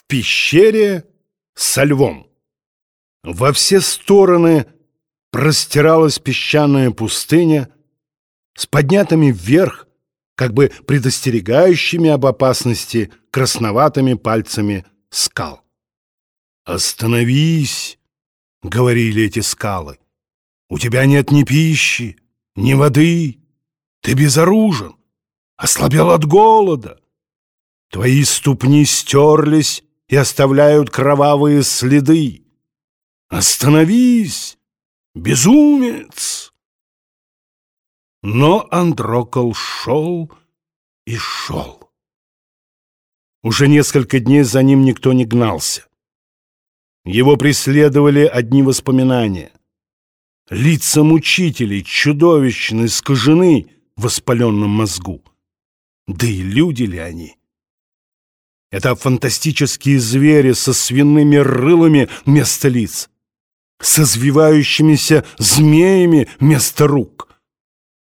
в пещере со львом. Во все стороны простиралась песчаная пустыня с поднятыми вверх, как бы предостерегающими об опасности красноватыми пальцами скал. «Остановись!» — говорили эти скалы. «У тебя нет ни пищи, ни воды, ты безоружен, ослабел от голода. Твои ступни стерлись и оставляют кровавые следы. Остановись, безумец!» Но Андрокол шел и шел. Уже несколько дней за ним никто не гнался. Его преследовали одни воспоминания. Лица мучителей чудовищно искажены в воспаленном мозгу. Да и люди ли они? Это фантастические звери со свиными рылами вместо лиц, со извивающимися змеями вместо рук.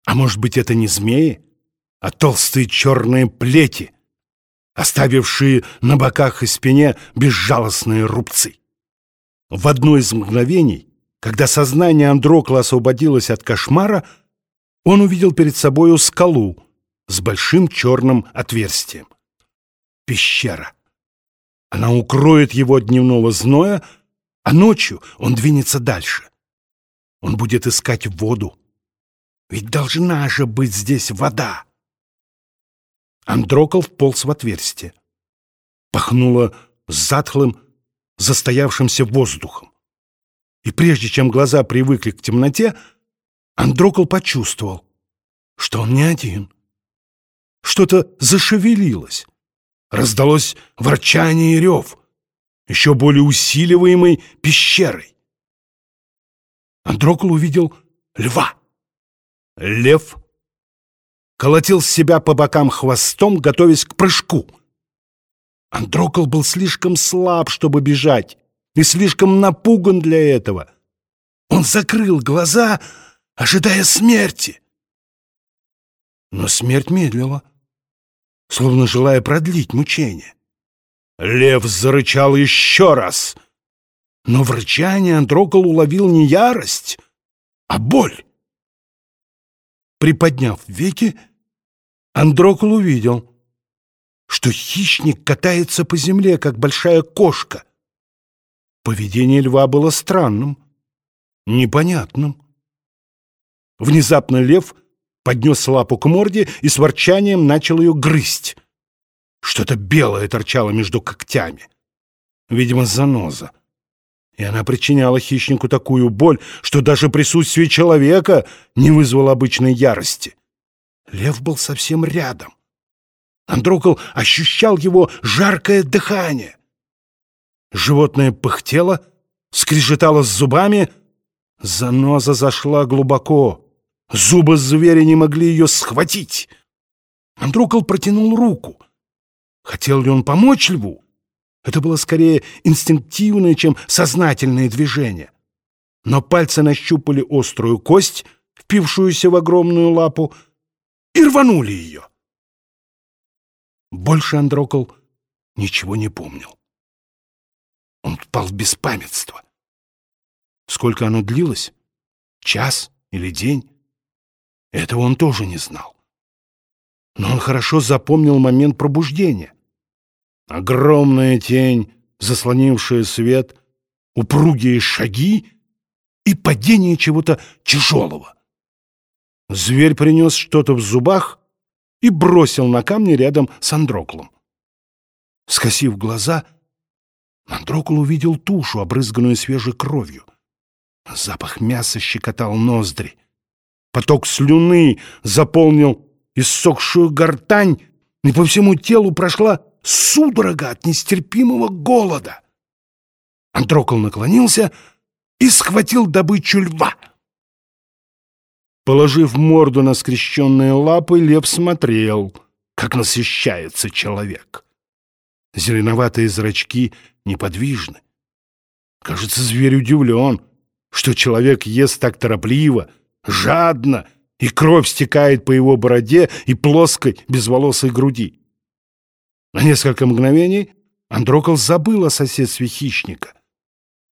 А может быть, это не змеи, а толстые черные плети, оставившие на боках и спине безжалостные рубцы. В одно из мгновений, когда сознание Андрокла освободилось от кошмара, он увидел перед собою скалу с большим черным отверстием пещера. Она укроет его от дневного зноя, а ночью он двинется дальше. Он будет искать воду. Ведь должна же быть здесь вода. Андрокол вполз в отверстие. Пахнуло затхлым, застоявшимся воздухом. И прежде чем глаза привыкли к темноте, Андрокол почувствовал, что он не один. Что-то зашевелилось. Раздалось ворчание и рев, еще более усиливаемый пещерой. Андрокл увидел льва. Лев колотил себя по бокам хвостом, готовясь к прыжку. Андрокл был слишком слаб, чтобы бежать, и слишком напуган для этого. Он закрыл глаза, ожидая смерти. Но смерть медлила словно желая продлить мучение. Лев зарычал еще раз, но в рычании Андрокол уловил не ярость, а боль. Приподняв веки, Андрокол увидел, что хищник катается по земле, как большая кошка. Поведение льва было странным, непонятным. Внезапно лев — поднес лапу к морде и с ворчанием начал ее грызть. Что-то белое торчало между когтями. Видимо, заноза. И она причиняла хищнику такую боль, что даже присутствие человека не вызвало обычной ярости. Лев был совсем рядом. Андрокол ощущал его жаркое дыхание. Животное пыхтело, скрежетало с зубами. Заноза зашла глубоко. Зубы зверя не могли ее схватить. Андрокол протянул руку. Хотел ли он помочь льву? Это было скорее инстинктивное, чем сознательное движение. Но пальцы нащупали острую кость, впившуюся в огромную лапу, и рванули ее. Больше Андрокол ничего не помнил. Он впал в беспамятство. Сколько оно длилось? Час или день? Этого он тоже не знал. Но он хорошо запомнил момент пробуждения. Огромная тень, заслонившая свет, упругие шаги и падение чего-то тяжелого. Зверь принес что-то в зубах и бросил на камни рядом с Андроклом. Скосив глаза, Андрокл увидел тушу, обрызганную свежей кровью. Запах мяса щекотал ноздри. Поток слюны заполнил иссохшую гортань, и по всему телу прошла судорога от нестерпимого голода. Андрокол наклонился и схватил добычу льва. Положив морду на скрещенные лапы, лев смотрел, как насыщается человек. Зеленоватые зрачки неподвижны. Кажется, зверь удивлен, что человек ест так торопливо — жадно, и кровь стекает по его бороде и плоской безволосой груди. На несколько мгновений Андрокол забыл о соседстве хищника.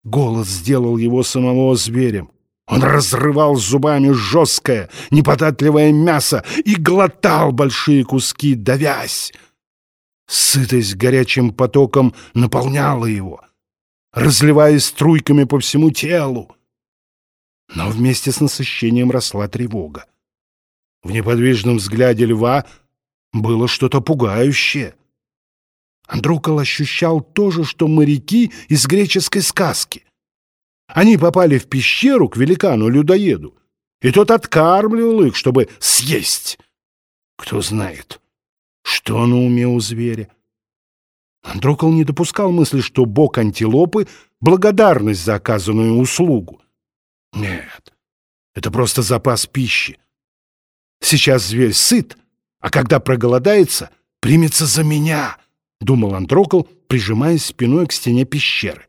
Голод сделал его самого зверем. Он разрывал зубами жесткое, неподатливое мясо и глотал большие куски, давясь. Сытость горячим потоком наполняла его, разливаясь струйками по всему телу. Но вместе с насыщением росла тревога. В неподвижном взгляде льва было что-то пугающее. Андрукол ощущал то же, что моряки из греческой сказки. Они попали в пещеру к великану-людоеду, и тот откармливал их, чтобы съесть. Кто знает, что на уме у зверя. Андрокол не допускал мысли, что бог антилопы — благодарность за оказанную услугу. Нет, это просто запас пищи. Сейчас зверь сыт, а когда проголодается, примется за меня, — думал Андрокол, прижимаясь спиной к стене пещеры.